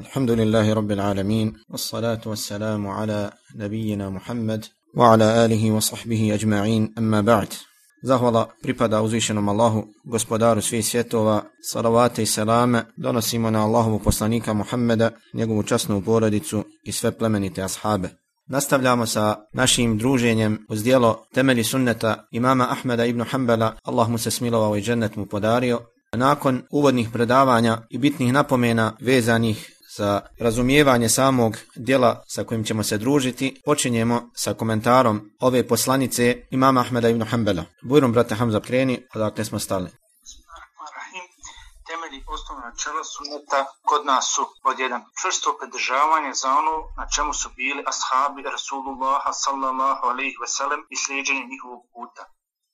الحمد لله رب العالمين والصلاة والسلام على نبينا محمد وعلى آله وصحبه أجمعين أما بعد Zahvala pripada uzvišenom Allahu, gospodaru svih svjetova, salavate i selame, donosimo na Allahovu poslanika Muhammeda, njegovu časnu porodicu i sve plemenite ashabe. Nastavljamo sa našim druženjem uz dijelo temelji sunneta imama Ahmeda ibn Hanbala, Allah mu se smilovao i džennet mu podario. Nakon uvodnih predavanja i bitnih napomena vezanih za razumijevanje samog dijela sa kojim ćemo se družiti, počinjemo sa komentarom ove poslanice imama Ahmeda ibn Hanbala. Bujrum, brate Hamza, kreni, odakle smo stali. Temelji osnovna načela sunneta kod nas su od jedan čvrsto pridržavanje za ono na čemu su bili ashabi Rasulullah sallallahu alaihi veselem i slijedženje njihovog puta.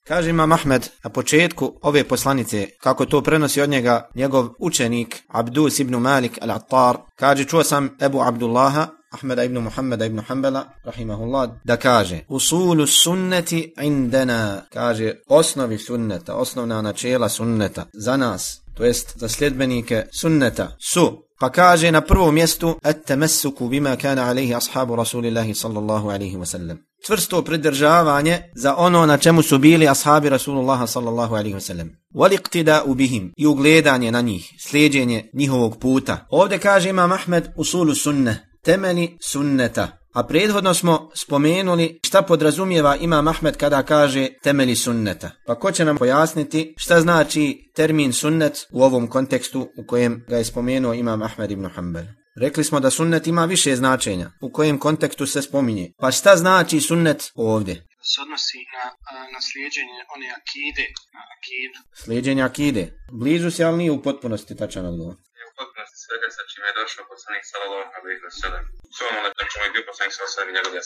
Kaže Imam Ahmed na početku ove poslanice, kako to prenosi od njega njegov učenik Abdus ibn Malik al-Attar, kaže čuo sam Ebu Abdullaha, Ahmeda ibn Muhammeda ibn Hanbala, rahimahullah, da kaže Usulu sunneti indena, kaže osnovi sunneta, osnovna načela sunneta za nas, to jest za sljedbenike sunneta su Pa kaže na prvom mjestu at-tamassuku bima kana alayhi ashabu rasulillahi sallallahu alayhi wa sallam čvrsto pridržavanje za ono na čemu su bili ashabi Rasulullah sallallahu alayhi wa sallam. Wal iqtida'u bihim i ugledanje na njih, slijedeње njihovog puta. Ovde kaže Imam Ahmed usulu sunne, temeli sunneta. A prethodno smo spomenuli šta podrazumijeva Imam Ahmed kada kaže temeli sunneta. Pa ko će nam pojasniti šta znači termin sunnet u ovom kontekstu u kojem ga je spomenuo Imam Ahmed ibn Hanbal. Rekli smo da sunnet ima više značenja, u kojem kontekstu se spominje. Pa šta znači sunnet ovdje? Se odnosi na, na slijedženje one akide, na akidu. Slijedženje akide. Blizu se, ali nije u potpunosti tačan odgovor. Potpunosti svega sa čime je došao poslanik sallallahu alaihi wa sallam. Sve ono na čemu je bio poslanik sallallahu alaihi wa sallam i njegove je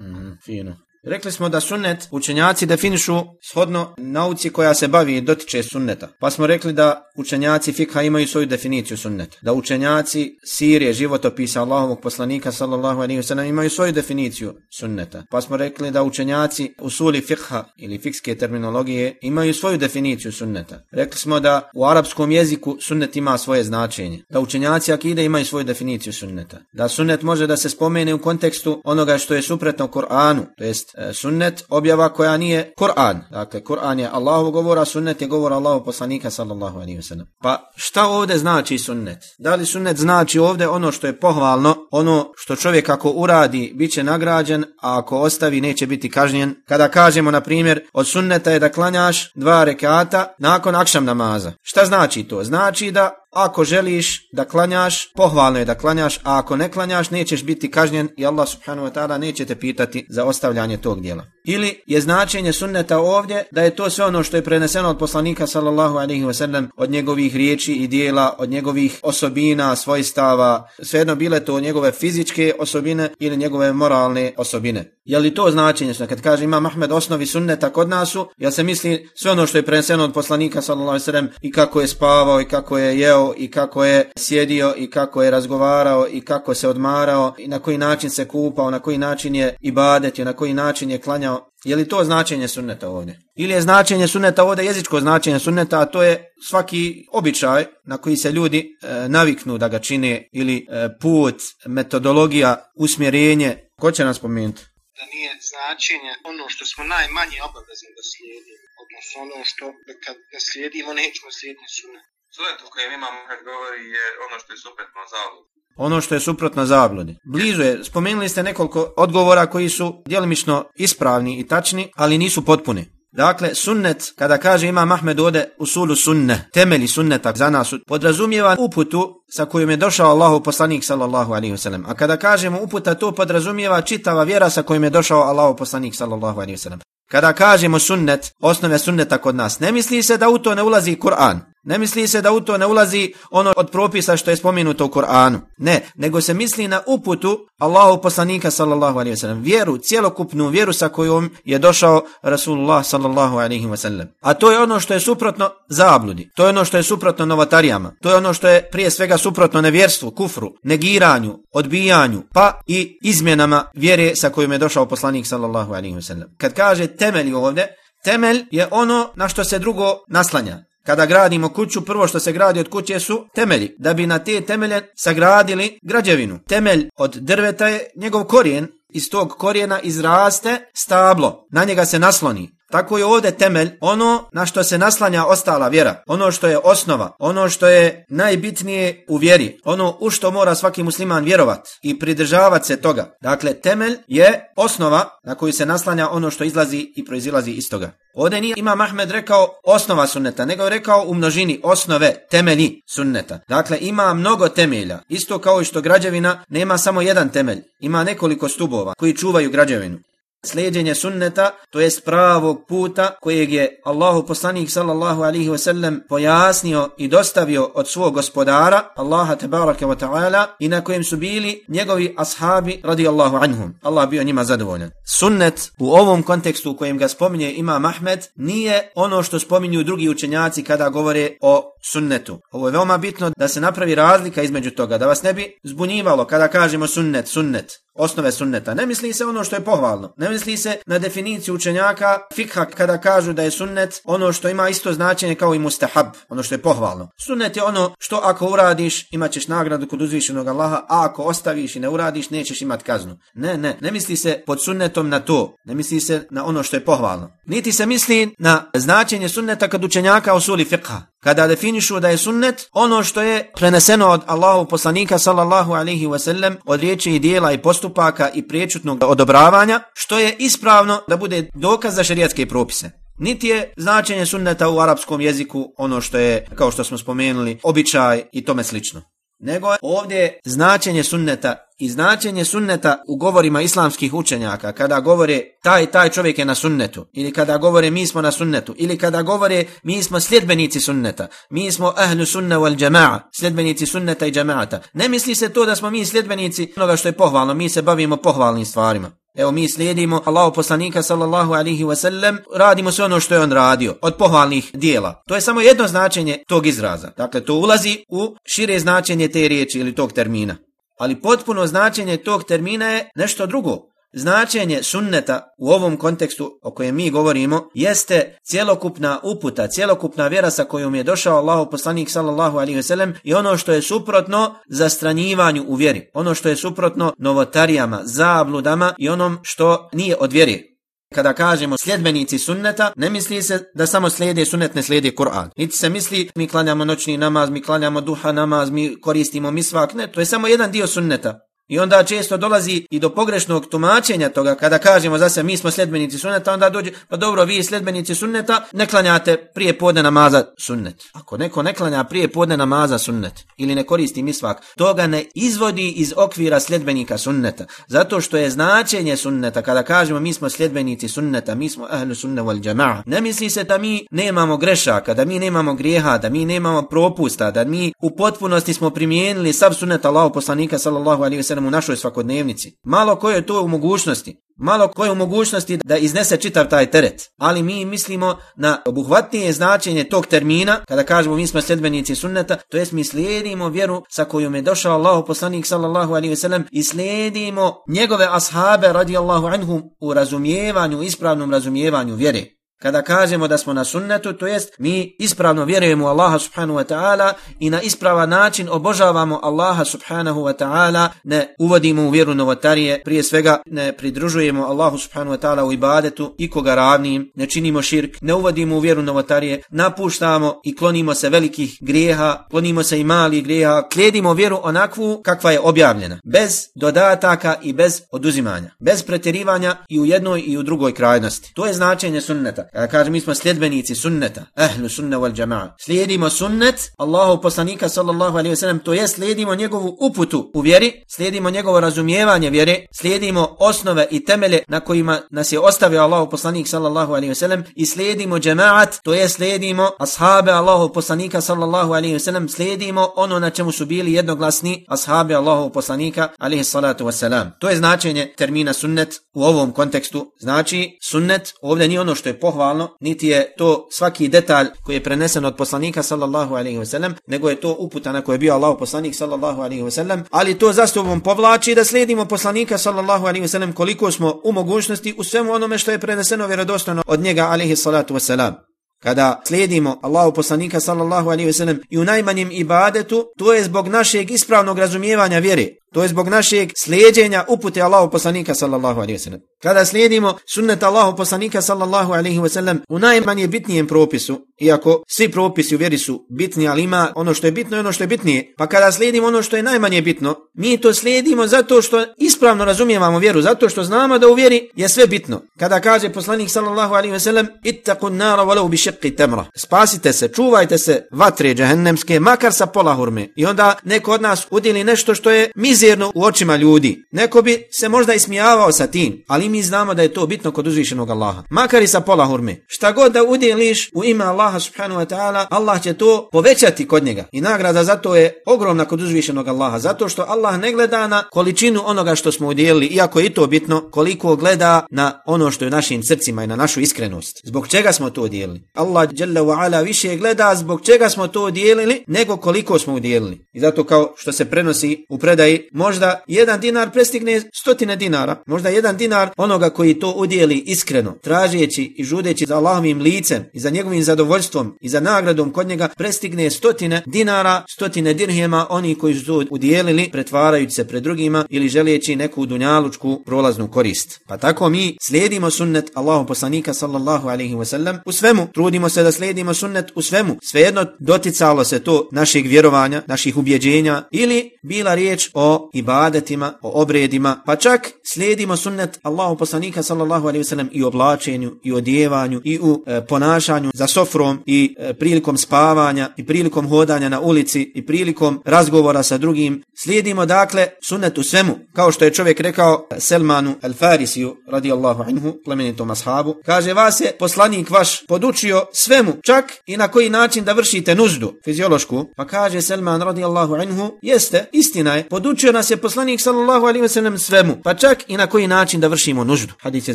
mm, Fino. Rekli smo da sunnet učenjaci definišu shodno nauci koja se bavi i dotiče sunneta. Pa smo rekli da učenjaci fikha imaju svoju definiciju sunneta. Da učenjaci sirije životopisa Allahovog poslanika sallallahu alaihi wasallam imaju svoju definiciju sunneta. Pa smo rekli da učenjaci usuli fikha ili fikske terminologije imaju svoju definiciju sunneta. Rekli smo da u arapskom jeziku sunnet ima svoje značenje. Da učenjaci akide imaju svoju definiciju sunneta. Da sunnet može da se spomene u kontekstu onoga što je suprotno Koranu, to jest E, sunnet objava koja nije Kur'an. Dakle, Kur'an je Allahov govor, a sunnet je govor Allahov poslanika sallallahu alaihi wasallam. Pa šta ovdje znači sunnet? Da li sunnet znači ovdje ono što je pohvalno, ono što čovjek ako uradi bit će nagrađen, a ako ostavi neće biti kažnjen? Kada kažemo, na primjer, od sunneta je da klanjaš dva rekata nakon akšam namaza. Šta znači to? Znači da ako želiš da klanjaš, pohvalno je da klanjaš, a ako ne klanjaš, nećeš biti kažnjen i Allah subhanahu wa ta'ala neće te pitati za ostavljanje tog dijela. Ili je značenje sunneta ovdje da je to sve ono što je preneseno od poslanika sallallahu alaihi wasallam od njegovih riječi i dijela, od njegovih osobina, svojstava, svejedno bile to njegove fizičke osobine ili njegove moralne osobine. Je li to značenje sunneta? Kad kaže ima Mahmed osnovi sunneta kod nasu, ja se misli sve ono što je preneseno od poslanika sallallahu alaihi wasallam i kako je spavao i kako je jeo i kako je sjedio i kako je razgovarao i kako se odmarao i na koji način se kupao, na koji način je ibadetio, na koji način je klanjao Je li to značenje sunneta ovdje? Ili je značenje sunneta ovdje jezičko značenje sunneta, a to je svaki običaj na koji se ljudi e, naviknu da ga čine, ili e, put, metodologija, usmjerenje. Ko će nas spomenuti? Da nije značenje ono što smo najmanje obavezni da slijedimo, odnosno ono što kad ne slijedimo, nećemo slijediti sunnet. Sunnet u kojem imamo kad govori je ono što je suprotno zavod ono što je suprotno zabludi. Blizu je, spomenuli ste nekoliko odgovora koji su djelimično ispravni i tačni, ali nisu potpuni. Dakle, sunnet, kada kaže Imam Ahmed ode u sulu sunne, temeli sunneta za nas, podrazumijeva uputu sa kojom je došao Allahu poslanik sallallahu alaihi wasallam. A kada kažemo uputa, to podrazumijeva čitava vjera sa kojom je došao Allahu poslanik sallallahu alaihi wasallam. Kada kažemo sunnet, osnove sunneta kod nas, ne misli se da u to ne ulazi Kur'an. Ne misli se da u to ne ulazi ono od propisa što je spomenuto u Koranu. Ne, nego se misli na uputu Allahu poslanika sallallahu alaihi wasallam. Vjeru, cijelokupnu vjeru sa kojom je došao Rasulullah sallallahu alaihi wasallam. A to je ono što je suprotno zabludi. To je ono što je suprotno novatarijama. To je ono što je prije svega suprotno nevjerstvu, kufru, negiranju, odbijanju, pa i izmjenama vjere sa kojom je došao poslanik sallallahu alaihi wasallam. Kad kaže temelj ovdje, temelj je ono na što se drugo naslanja. Kada gradimo kuću, prvo što se gradi od kuće su temelji, da bi na te temelje sagradili građevinu. Temelj od drveta je njegov korijen, iz tog korijena izraste stablo, na njega se nasloni. Tako je ovdje temelj ono na što se naslanja ostala vjera, ono što je osnova, ono što je najbitnije u vjeri, ono u što mora svaki musliman vjerovat i pridržavati se toga. Dakle, temelj je osnova na koju se naslanja ono što izlazi i proizilazi iz toga. Ovdje nije ima Ahmed rekao osnova sunneta, nego je rekao u množini osnove, temelji sunneta. Dakle, ima mnogo temelja, isto kao i što građevina nema samo jedan temelj, ima nekoliko stubova koji čuvaju građevinu slijedjenje sunneta, to jest pravog puta kojeg je Allahu poslanik sallallahu alaihi wa sallam pojasnio i dostavio od svog gospodara, Allaha tebaraka wa ta'ala, i na kojem su bili njegovi ashabi radijallahu anhum. Allah bio njima zadovoljan. Sunnet u ovom kontekstu u kojem ga spominje Imam Ahmed nije ono što spominju drugi učenjaci kada govore o sunnetu. Ovo je veoma bitno da se napravi razlika između toga, da vas ne bi zbunjivalo kada kažemo sunnet, sunnet osnove sunneta. Ne misli se ono što je pohvalno. Ne misli se na definiciju učenjaka fikha kada kažu da je sunnet ono što ima isto značenje kao i mustahab, ono što je pohvalno. Sunnet je ono što ako uradiš imaćeš nagradu kod uzvišenog Allaha, a ako ostaviš i ne uradiš nećeš imat kaznu. Ne, ne, ne misli se pod sunnetom na to. Ne misli se na ono što je pohvalno. Niti se misli na značenje sunneta kad učenjaka usuli fikha kada definišu da je sunnet ono što je preneseno od Allahu poslanika sallallahu alaihi wasallam od riječi i dijela i postupaka i priječutnog odobravanja što je ispravno da bude dokaz za šerijatske propise. Niti je značenje sunneta u arapskom jeziku ono što je, kao što smo spomenuli, običaj i tome slično nego ovdje značenje sunneta i značenje sunneta u govorima islamskih učenjaka. Kada govore taj taj čovjek je na sunnetu ili kada govore mi smo na sunnetu ili kada govore mi smo sljedbenici sunneta mi smo ahlu sunna wal jamaa sljedbenici sunneta i jamaata. Ne misli se to da smo mi sljedbenici onoga što je pohvalno mi se bavimo pohvalnim stvarima. Evo mi slijedimo Allahu poslanika sallallahu alihi wasallam, radimo sve ono što je on radio od pohvalnih dijela. To je samo jedno značenje tog izraza. Dakle, to ulazi u šire značenje te riječi ili tog termina. Ali potpuno značenje tog termina je nešto drugo značenje sunneta u ovom kontekstu o kojem mi govorimo jeste cjelokupna uputa, cjelokupna vjera sa kojom je došao Allahu poslanik sallallahu alaihi wasallam i ono što je suprotno zastranjivanju u vjeri, ono što je suprotno novotarijama, zabludama i onom što nije od vjeri. Kada kažemo sljedbenici sunneta, ne misli se da samo slijede sunnet, ne slijede Kur'an. Niti se misli mi klanjamo noćni namaz, mi klanjamo duha namaz, mi koristimo misvak, ne, to je samo jedan dio sunneta. I onda često dolazi i do pogrešnog tumačenja toga kada kažemo za se mi smo sledbenici sunneta, onda dođe, pa dobro, vi sledbenici sunneta ne klanjate prije podne namaza sunnet. Ako neko ne klanja prije podne namaza sunnet ili ne koristi misvak, toga ne izvodi iz okvira sledbenika sunneta. Zato što je značenje sunneta, kada kažemo mi smo sledbenici sunneta, mi smo ahlu sunne wal džama'a, ne misli se da mi nemamo grešaka, da mi nemamo grijeha, da mi nemamo propusta, da mi u potpunosti smo primijenili sav sunnet Allahu poslanika sallallahu alaihi u našoj svakodnevnici. Malo ko je to u mogućnosti. Malo ko je u mogućnosti da iznese čitav taj teret. Ali mi mislimo na obuhvatnije značenje tog termina, kada kažemo mi smo sljedbenici sunneta, to jest mi slijedimo vjeru sa kojom je došao Allah poslanik sallallahu alaihi ve sellem i slijedimo njegove ashabe radijallahu anhum u razumijevanju, ispravnom razumijevanju vjere. Kada kažemo da smo na sunnetu, to jest mi ispravno vjerujemo u Allaha subhanahu wa ta'ala i na ispravan način obožavamo Allaha subhanahu wa ta'ala, ne uvodimo u vjeru novotarije, prije svega ne pridružujemo Allahu subhanahu wa ta'ala u ibadetu i koga ravnim, ne činimo širk, ne uvodimo u vjeru novotarije, napuštamo i klonimo se velikih grijeha, klonimo se i malih grijeha, klijedimo vjeru onakvu kakva je objavljena, bez dodataka i bez oduzimanja, bez pretjerivanja i u jednoj i u drugoj krajnosti. To je značenje sunneta. Kada kaže mi smo sljedbenici sunneta, ehlu sunne wal jama'a. Slijedimo sunnet Allahu poslanika sallallahu alaihi wasallam, to je slijedimo njegovu uputu u vjeri, slijedimo njegovo razumijevanje vjere, slijedimo osnove i temelje na kojima nas je ostavio Allahu poslanik sallallahu alaihi wasallam i slijedimo jama'at, to je slijedimo ashabe Allahu poslanika sallallahu alaihi wasallam, slijedimo ono na čemu su bili jednoglasni ashabe Allahu poslanika alaihi salatu wasallam. To je značenje termina sunnet u ovom kontekstu. Znači sunnet ovdje nije ono što je pohvalno, niti je to svaki detalj koji je prenesen od poslanika sallallahu alaihi ve sallam, nego je to uputa na koje je bio Allah poslanik sallallahu alaihi ve sallam, ali to zastuvom povlači da slijedimo poslanika sallallahu alaihi ve sallam koliko smo u mogućnosti u svemu onome što je preneseno vjerodostojno od njega alaihi salatu ve sallam. Kada slijedimo Allahu poslanika sallallahu alaihi ve sellem i u najmanjem ibadetu, to je zbog našeg ispravnog razumijevanja vjere. To je zbog našeg slijedjenja upute Allahu poslanika sallallahu alaihi wasallam. Kada slijedimo sunnet Allahu poslanika sallallahu alaihi wasallam u najmanje bitnijem propisu, iako svi propisi u vjeri su bitni, ali ima ono što je bitno i ono što je bitnije, pa kada slijedimo ono što je najmanje bitno, mi to slijedimo zato što ispravno razumijevamo vjeru, zato što znamo da u vjeri je sve bitno. Kada kaže poslanik sallallahu alaihi wasallam, "Ittaqun nara walau bi shiqqi tamra. Spasite se, čuvajte se vatre džehennemske, makar sa pola hurme. I onda neko od nas udjeli nešto što je miz mizerno u očima ljudi. Neko bi se možda ismijavao sa tim, ali mi znamo da je to bitno kod uzvišenog Allaha. Makar i sa pola hurme. Šta god da udjeliš u ime Allaha subhanahu wa ta'ala, Allah će to povećati kod njega. I nagrada za to je ogromna kod uzvišenog Allaha. Zato što Allah ne gleda na količinu onoga što smo udjelili, iako je to bitno, koliko gleda na ono što je našim srcima i na našu iskrenost. Zbog čega smo to udjelili? Allah dželle ve ala više gleda zbog čega smo to udjelili nego koliko smo udjelili. I zato kao što se prenosi u predaji možda jedan dinar prestigne stotine dinara, možda jedan dinar onoga koji to udijeli iskreno, tražeći i žudeći za Allahovim licem i za njegovim zadovoljstvom i za nagradom kod njega prestigne stotine dinara, stotine dirhema oni koji su to udjelili pretvarajući se pred drugima ili želijeći neku dunjalučku prolaznu korist. Pa tako mi slijedimo sunnet Allahu poslanika sallallahu alaihi wasallam. U svemu, trudimo se da slijedimo sunnet u svemu, svejedno doticalo se to naših vjerovanja, naših ubjeđenja ili bila riječ o ibadetima, o obredima, pa čak slijedimo sunnet Allahu poslanika sallallahu alaihi wasallam i oblačenju, i odjevanju, i u e, ponašanju za sofrom, i e, prilikom spavanja, i prilikom hodanja na ulici, i prilikom razgovora sa drugim. Slijedimo dakle sunnet u svemu, kao što je čovjek rekao e, Selmanu al-Farisiju, radijallahu anhu, plemenitom ashabu, kaže vas je poslanik vaš podučio svemu, čak i na koji način da vršite nuždu fiziološku, pa kaže Selman radijallahu anhu, jeste, istina je, podučio nas je poslanik sallallahu alaihi ve svemu, pa čak i na koji način da vršimo nuždu. Hadis je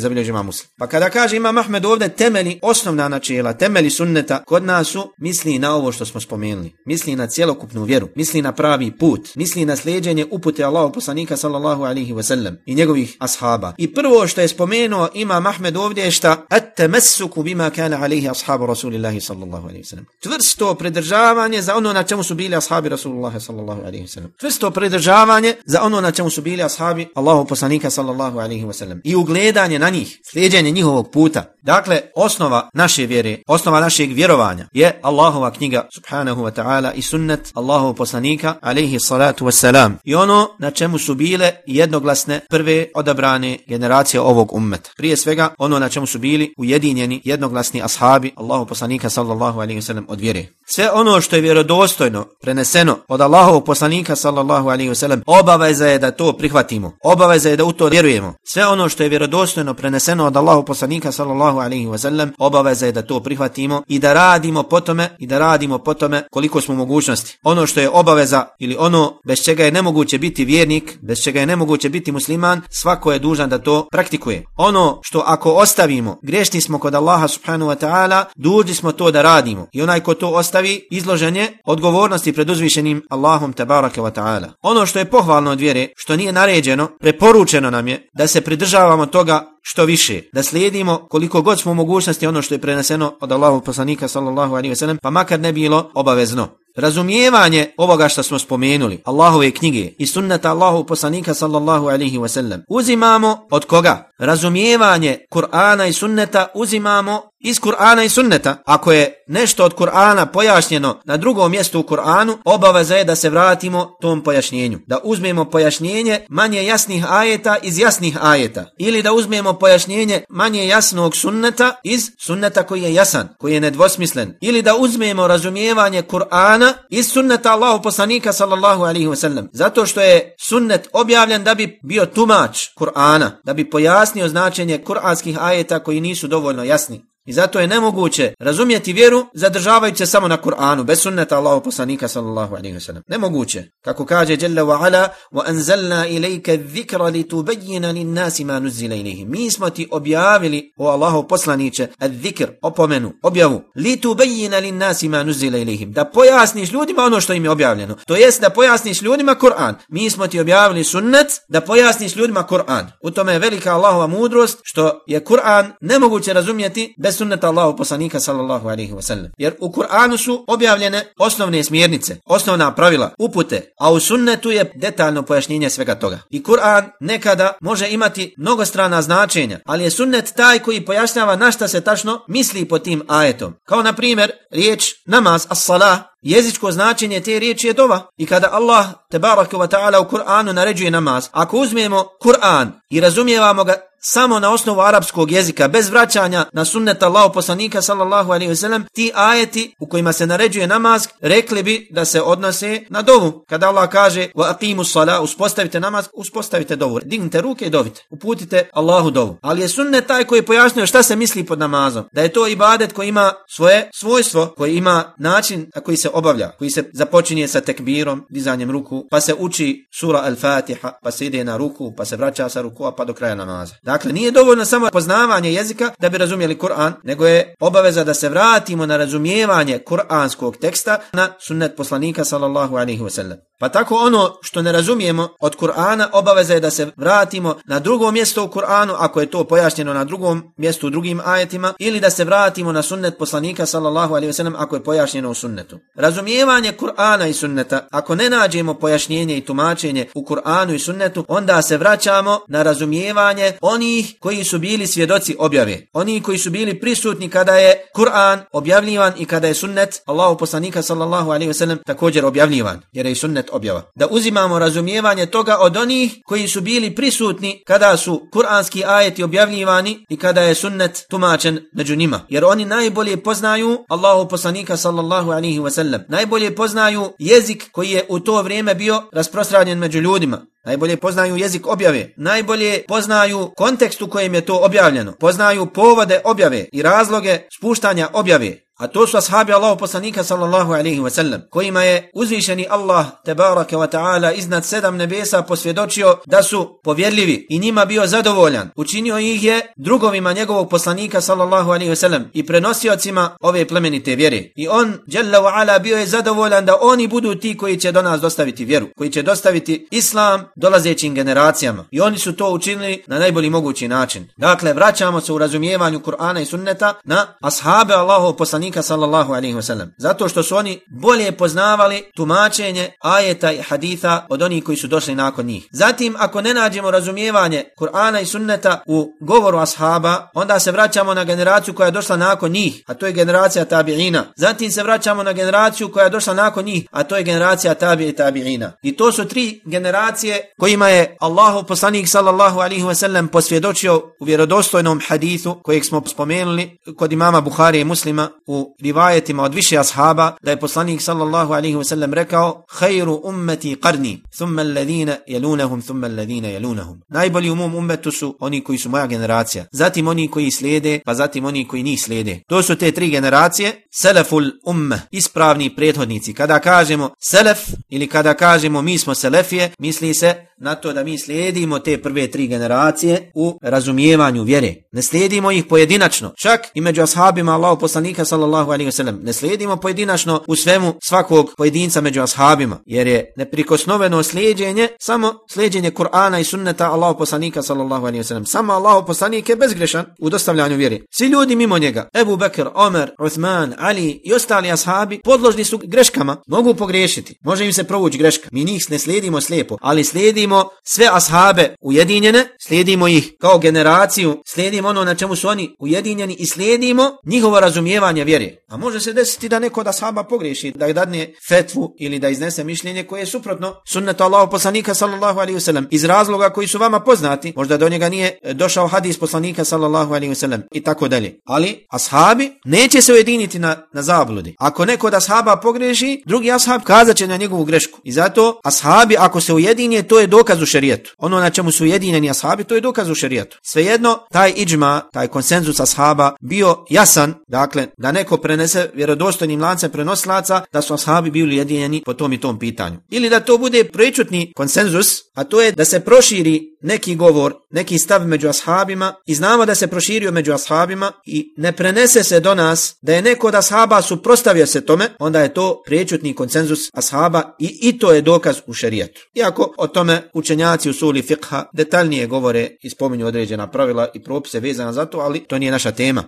zabilježio Imam Muslim. Pa kada kaže Imam Ahmed ovde temeli osnovna načela, temeli sunneta kod nas su misli na ovo što smo spomenuli. Misli na cjelokupnu vjeru, misli na pravi put, misli na slijedeње upute Allahov poslanika sallallahu alaihi ve i njegovih ashaba. I prvo što je spomenuo Imam Ahmed ovdje je šta at-tamassuku bima kana alaihi ashabu Rasulillahi sallallahu alaihi ve sellem. Tvrsto pridržavanje za ono na čemu su bili ashabi Rasulullah sallallahu alaihi ve sellem. Tvrsto pridržavanje znanje za ono na čemu su bili ashabi Allahu poslanika sallallahu alaihi wasallam i ugledanje na njih, slijedjenje njihovog puta. Dakle, osnova naše vjere, osnova našeg vjerovanja je Allahova knjiga subhanahu wa ta'ala i sunnet Allahov poslanika alaihi salatu wasalam. I ono na čemu su bile jednoglasne prve odabrane generacije ovog ummeta. Prije svega ono na čemu su bili ujedinjeni jednoglasni ashabi Allahov poslanika sallallahu alaihi wasallam od vjere. Sve ono što je vjerodostojno preneseno od Allahovog poslanika sallallahu alaihi wasallam obaveza je da to prihvatimo. Obaveza je da u to vjerujemo. Sve ono što je vjerodostojno preneseno od Allahu poslanika sallallahu alejhi ve sellem, obaveza je da to prihvatimo i da radimo po tome i da radimo po tome koliko smo mogućnosti. Ono što je obaveza ili ono bez čega je nemoguće biti vjernik, bez čega je nemoguće biti musliman, svako je dužan da to praktikuje. Ono što ako ostavimo, grešni smo kod Allaha subhanahu wa ta'ala, dužni smo to da radimo. I onaj ko to ostavi, izložen je odgovornosti pred uzvišenim Allahom tabaraka wa ta'ala. Ono što je pohvalno od vjere, što nije naređeno, preporučeno nam je da se pridržavamo toga što više, da slijedimo koliko god smo mogućnosti ono što je preneseno od Allahu poslanika sallallahu alaihi ve sellem, pa makar ne bilo obavezno. Razumijevanje ovoga što smo spomenuli, Allahove knjige i sunnata Allahu poslanika sallallahu alaihi ve sellem, uzimamo od koga? Razumijevanje Kur'ana i sunneta uzimamo iz Kur'ana i sunneta. Ako je nešto od Kur'ana pojašnjeno na drugom mjestu u Kur'anu, obaveza je da se vratimo tom pojašnjenju. Da uzmemo pojašnjenje manje jasnih ajeta iz jasnih ajeta. Ili da uzmemo pojašnjenje manje jasnog sunneta iz sunneta koji je jasan, koji je nedvosmislen. Ili da uzmemo razumijevanje Kur'ana iz sunneta Allahu poslanika sallallahu alaihi wasallam. Zato što je sunnet objavljen da bi bio tumač Kur'ana, da bi pojasnio značenje kur'anskih ajeta koji nisu dovoljno jasni. I zato je nemoguće razumjeti vjeru zadržavajući se samo na Kur'anu, bez sunneta Allahu poslanika sallallahu alaihi wa sallam. Nemoguće. Kako kaže Jalla wa ala, وَأَنزَلْنَا إِلَيْكَ الذِّكْرَ لِتُبَيِّنَ لِلنَّاسِ مَا نُزِّلَ إِلَيْهِ Mi smo ti objavili, o Allahu poslaniće, الذِّكْر, opomenu, objavu, لِتُبَيِّنَ لِلنَّاسِ مَا نُزِّلَ إِلَيْهِ Da pojasniš ljudima ono što im je objavljeno. To jest da pojasniš ljudima Kur'an. Mi smo ti objavili sunnet da pojasniš ljudima Kur'an. U tome je velika Allahova mudrost što je Kur'an nemoguće razumjeti bez sunneta Allahu poslanika sallallahu alaihi wa sallam. Jer u Kur'anu su objavljene osnovne smjernice, osnovna pravila, upute, a u sunnetu je detaljno pojašnjenje svega toga. I Kur'an nekada može imati mnogo strana značenja, ali je sunnet taj koji pojašnjava na šta se tačno misli po tim ajetom. Kao na primjer riječ namaz, as-salah, Jezičko značenje te riječi je dova. I kada Allah, tebaraka wa ta'ala, u Kur'anu naređuje namaz, ako uzmemo Kur'an i razumijevamo ga samo na osnovu arapskog jezika, bez vraćanja na sunnet Allahu poslanika sallallahu alaihi wasallam, ti ajeti u kojima se naređuje namaz, rekli bi da se odnose na dovu. Kada Allah kaže, wa aqimu sala, uspostavite namaz, uspostavite dovu. Dignite ruke i dovite. Uputite Allahu dovu. Ali je sunnet taj koji pojasnio šta se misli pod namazom. Da je to ibadet koji ima svoje svojstvo, koji ima način na koji se obavlja, koji se započinje sa tekbirom, dizanjem ruku, pa se uči sura al-Fatiha, pa se ide na ruku, pa se vraća sa ruku, pa do kraja namaza. Dakle, nije dovoljno samo poznavanje jezika da bi razumjeli Kur'an, nego je obaveza da se vratimo na razumijevanje kur'anskog teksta na sunnet poslanika sallallahu alaihi wasallam. Pa tako ono što ne razumijemo od Kur'ana obaveza je da se vratimo na drugo mjesto u Kur'anu ako je to pojašnjeno na drugom mjestu u drugim ajetima ili da se vratimo na sunnet poslanika sallallahu alaihi wasallam ako je pojašnjeno u sunnetu. Razumijevanje Kur'ana i sunneta ako ne nađemo pojašnjenje i tumačenje u Kur'anu i sunnetu onda se vraćamo na razumijevanje onih koji su bili svjedoci objave. Oni koji su bili prisutni kada je Kur'an objavljivan i kada je sunnet Allahu poslanika sallallahu alaihi wasallam također objavljivan jer je sunnet objava. Da uzimamo razumijevanje toga od onih koji su bili prisutni kada su kuranski ajeti objavljivani i kada je sunnet tumačen među njima. Jer oni najbolje poznaju Allahu poslanika sallallahu alaihi wasallam. Najbolje poznaju jezik koji je u to vrijeme bio rasprostranjen među ljudima. Najbolje poznaju jezik objave, najbolje poznaju kontekst u kojem je to objavljeno, poznaju povode objave i razloge spuštanja objave. A to su ashabi Allahu poslanika sallallahu alaihi wa sallam, kojima je uzvišeni Allah tebaraka wa ta'ala iznad sedam nebesa posvjedočio da su povjerljivi i njima bio zadovoljan. Učinio ih je drugovima njegovog poslanika sallallahu alaihi wa sallam i prenosiocima ove plemenite vjere. I on, jalla wa ala, bio je zadovoljan da oni budu ti koji će do nas dostaviti vjeru, koji će dostaviti islam dolazećim generacijama. I oni su to učinili na najbolji mogući način. Dakle, vraćamo se u razumijevanju Kur'ana i sunneta na ashabe Allahu poslanika poslanika sallallahu alaihi wa sallam. Zato što su oni bolje poznavali tumačenje ajeta i haditha od onih koji su došli nakon njih. Zatim, ako ne nađemo razumijevanje Kur'ana i sunneta u govoru ashaba, onda se vraćamo na generaciju koja je došla nakon njih, a to je generacija tabi'ina. Zatim se vraćamo na generaciju koja je došla nakon njih, a to je generacija tabi i tabi'ina. I to su tri generacije kojima je Allahu poslanik sallallahu alaihi wa sallam posvjedočio u vjerodostojnom hadithu kojeg smo spomenuli kod imama Buhari i muslima u rivajetima od više ashaba da je poslanik sallallahu alaihi ve sellem rekao Khayru ummeti qarni, thumma alladhina jelunahum, thumma alladhina jelunahum. Najbolji u mom ummetu su oni koji su moja generacija. Zatim oni koji slijede, pa zatim oni koji njih slijede. To su te tri generacije. Seleful umme, ispravni prethodnici. Kada kažemo selef ili kada kažemo mi smo selefije, misli se na to da mi slijedimo te prve tri generacije u razumijevanju vjere. Ne slijedimo ih pojedinačno. Čak i među ashabima Allahu poslanika sallallahu alaihi wasallam. Ne slijedimo pojedinačno u svemu svakog pojedinca među ashabima. Jer je neprikosnoveno slijedjenje samo slijedjenje Kur'ana i sunneta Allahu poslanika sallallahu alaihi wasallam. Samo Allahu poslanik je bezgrešan u dostavljanju vjere. Svi ljudi mimo njega, Ebu Bekr, Omer, Uthman, Ali i ostali ashabi podložni su greškama. Mogu pogriješiti. Može im se provući greška. Mi njih ne slijedimo slijepo, ali slijedimo sve ashabe ujedinjene, slijedimo ih kao generaciju, slijedimo ono na čemu su oni ujedinjeni i slijedimo njihovo razumijevanje vjere. A može se desiti da neko od sahaba pogriješi, da dadne fetvu ili da iznese mišljenje koje je suprotno sunnetu Allahu poslanika sallallahu alaihi wasallam iz razloga koji su vama poznati, možda do njega nije e, došao hadis poslanika sallallahu alaihi wasallam i tako dalje. Ali ashabi neće se ujediniti na, na zabludi. Ako neko od ashaba pogriješi, drugi ashab kazat će na njegovu grešku. I zato ashabi ako se ujedinje, to je dokaz u šerijetu. Ono na čemu su ujedinjeni ashabi, to je dokaz u šerijetu. Svejedno, taj iđma, taj konsenzus ashaba bio jasan, dakle, da neko prenese vjerodostojnim lancem prenoslaca da su ashabi bili jedinjeni po tom i tom pitanju. Ili da to bude prečutni konsenzus, a to je da se proširi neki govor, neki stav među ashabima i znamo da se proširio među ashabima i ne prenese se do nas da je neko od ashaba suprostavio se tome, onda je to prečutni konsenzus ashaba i, i to je dokaz u šerijetu. Iako o tome učenjaci u suli fiqha detaljnije govore i spominju određena pravila i propise vezana za to, ali to nije naša tema.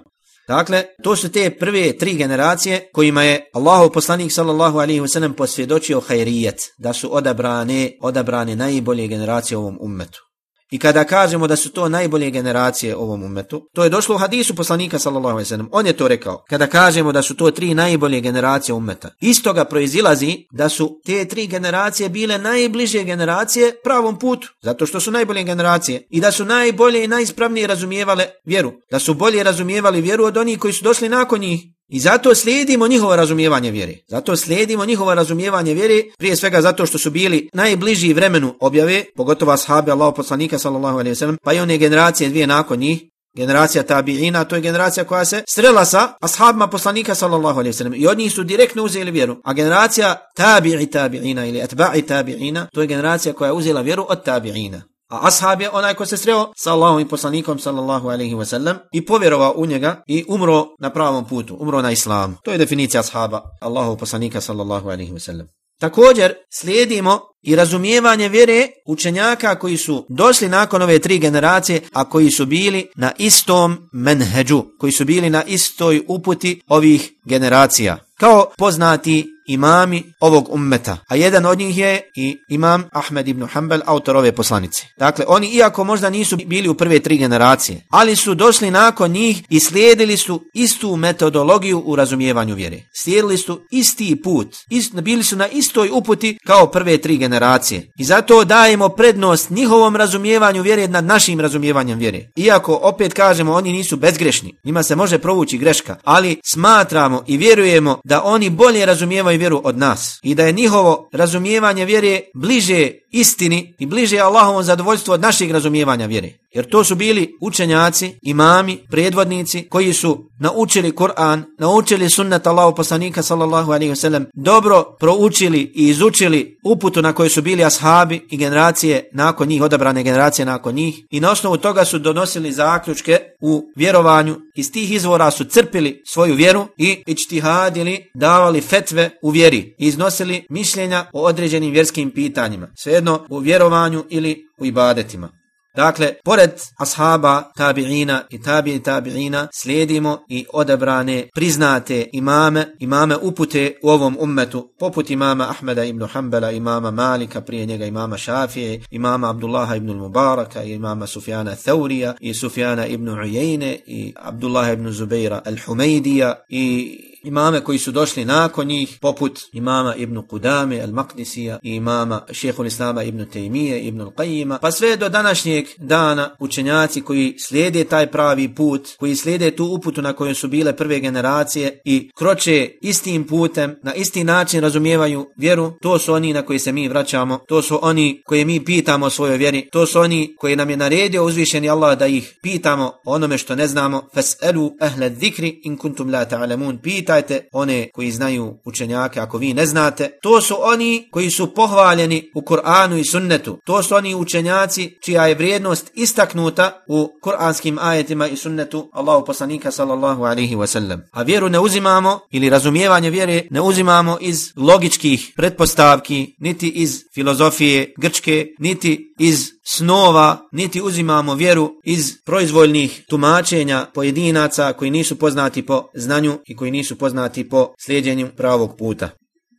Dakle, to su te prve tri generacije kojima je Allahu poslanik sallallahu alaihi wasallam posvjedočio hajrijet, da su odabrane, odabrane najbolje generacije u ovom ummetu. I kada kažemo da su to najbolje generacije ovom umetu, to je došlo u hadisu poslanika sallallahu alejhi ve sellem. On je to rekao. Kada kažemo da su to tri najbolje generacije umeta, iz toga proizilazi da su te tri generacije bile najbliže generacije pravom putu, zato što su najbolje generacije i da su najbolje i najispravnije razumijevale vjeru, da su bolje razumijevali vjeru od onih koji su došli nakon njih. I zato slijedimo njihovo razumijevanje vjere. Zato slijedimo njihovo razumijevanje vjere, prije svega zato što su bili najbliži vremenu objave, pogotovo ashabi Allahu poslanika sallallahu alejhi ve sellem, pa i one generacije dvije nakon njih, generacija tabiina, to je generacija koja se srela sa ashabima poslanika sallallahu alejhi ve sellem i od njih su direktno uzeli vjeru. A generacija tabi'i tabiina ili atba'i tabiina, to je generacija koja je uzela vjeru od tabiina. A ashab je onaj ko se sreo sa Allahom i poslanikom sallallahu alaihi wa sallam i povjerovao u njega i umro na pravom putu, umro na islamu. To je definicija ashaba Allahov poslanika sallallahu alaihi wa sallam. Također slijedimo i razumijevanje vjere učenjaka koji su došli nakon ove tri generacije, a koji su bili na istom menheđu, koji su bili na istoj uputi ovih generacija. Kao poznati imami ovog ummeta. A jedan od njih je i imam Ahmed ibn Hanbal, autor ove poslanice. Dakle, oni iako možda nisu bili u prve tri generacije, ali su došli nakon njih i slijedili su istu metodologiju u razumijevanju vjere. Slijedili su isti put, ist, bili su na istoj uputi kao prve tri generacije. I zato dajemo prednost njihovom razumijevanju vjere nad našim razumijevanjem vjere. Iako, opet kažemo, oni nisu bezgrešni, njima se može provući greška, ali smatramo i vjerujemo da oni bolje razumijevaju vjeru od nas i da je njihovo razumijevanje vjere bliže istini i bliže Allahovom zadovoljstvu od naših razumijevanja vjere. Jer to su bili učenjaci, imami, predvodnici koji su naučili Kur'an, naučili sunnet Allahu poslanika sallallahu alaihi wasallam, dobro proučili i izučili uputu na kojoj su bili ashabi i generacije nakon njih, odabrane generacije nakon njih i na osnovu toga su donosili zaključke u vjerovanju. Iz tih izvora su crpili svoju vjeru i ičtihadili, davali fetve u vjeri i iznosili mišljenja o određenim vjerskim pitanjima. Svejedno u vjerovanju ili u ibadetima. Dakle, pored ashaba, tabi'ina i tabi'i tabi'ina, slijedimo i odabrane, priznate imame, imame upute u ovom ummetu, poput imama Ahmeda ibn Hanbala, imama Malika, prije njega imama Šafije, imama Abdullaha ibn Mubaraka, imama Sufjana Thaurija, i Sufjana ibn Ujejne, i Abdullaha ibn Zubeira al-Humejdija, i imame koji su došli nakon njih, poput imama Ibn Kudame, Al-Maqdisija, i imama šehhul Islama Ibn Tejmije, Ibn Al-Qajima, pa sve do današnjeg dana učenjaci koji slijede taj pravi put, koji slijede tu uputu na kojoj su bile prve generacije i kroče istim putem, na isti način razumijevaju vjeru, to su oni na koji se mi vraćamo, to su oni koje mi pitamo o svojoj vjeri, to su oni koji nam je naredio uzvišeni Allah da ih pitamo onome što ne znamo, fas'alu ahle dhikri in kuntum la ta'lamun, pita pitajte one koji znaju učenjake ako vi ne znate. To su oni koji su pohvaljeni u Kur'anu i sunnetu. To su oni učenjaci čija je vrijednost istaknuta u kur'anskim ajetima i sunnetu Allahu poslanika sallallahu alaihi wasallam. A vjeru ne uzimamo ili razumijevanje vjere ne uzimamo iz logičkih pretpostavki, niti iz filozofije grčke, niti iz snova, niti uzimamo vjeru iz proizvoljnih tumačenja pojedinaca koji nisu poznati po znanju i koji nisu poznati po slijedjenju pravog puta.